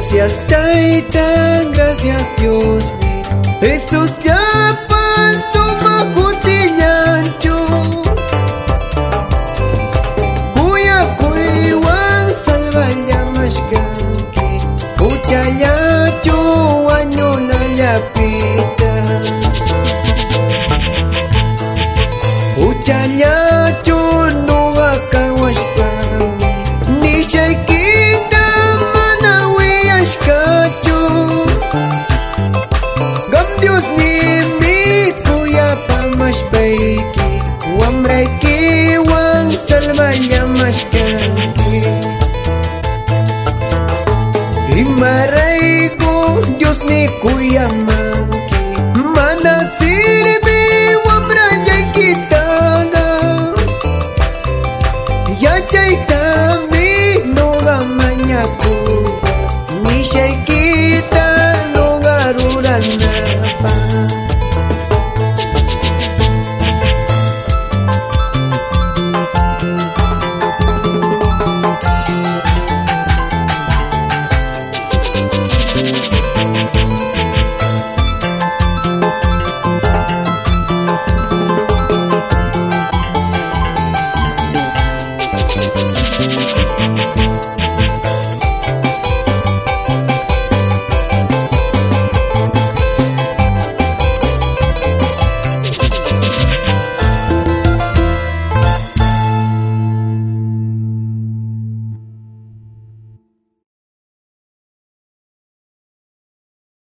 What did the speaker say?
Gracias, Taita, gracias, Dios. Estos yapas toma cotillancho. Cuya cuiwan salva yamashkanki. Cuchayacho, año la yapita. Cuchayacho. muslimiku ya pamashbaiki wa mraiki wang salma ya mashkanki imaraiku diosniku ya manki mana ya chaitami no gamanya kuba